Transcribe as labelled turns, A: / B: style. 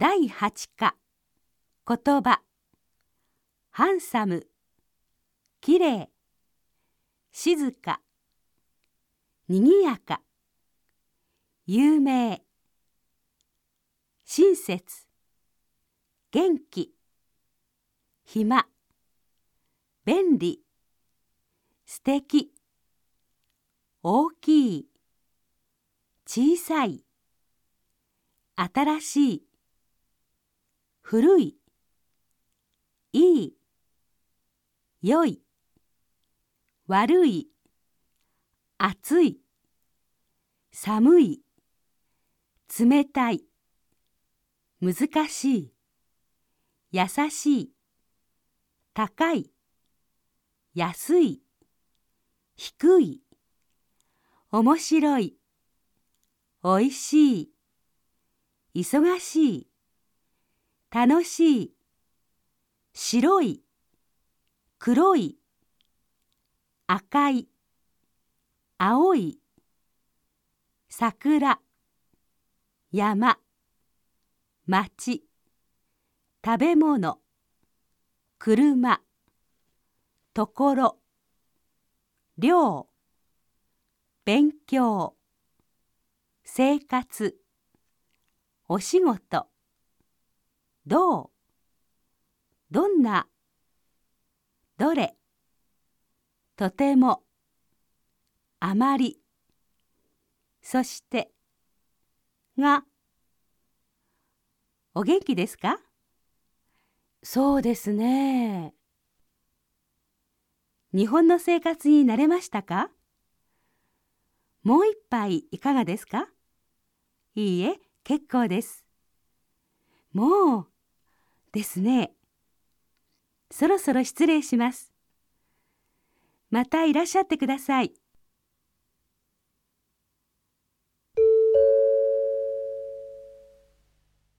A: 第8課。言葉。ハンサム。きれい静か。にぎやか。有名。親切。元気。暇。便利。素敵。大きい。小さい。新しい。古いいい良い悪い暑い寒い冷たい難しい優しい高い安い低い面白いおいしい忙しい。楽しい。白い。黒い。赤い。青い。桜。山。町。食べ物。車。ところ寮。勉強。生活。お仕事。どうどんなどれとてもあまりそしてがお元気ですか？そうですね。日本の生活に慣れましたか？もう一杯いかがですか？いいえ結構です。もうですね。そろそろ失礼します。またいらっしゃってください。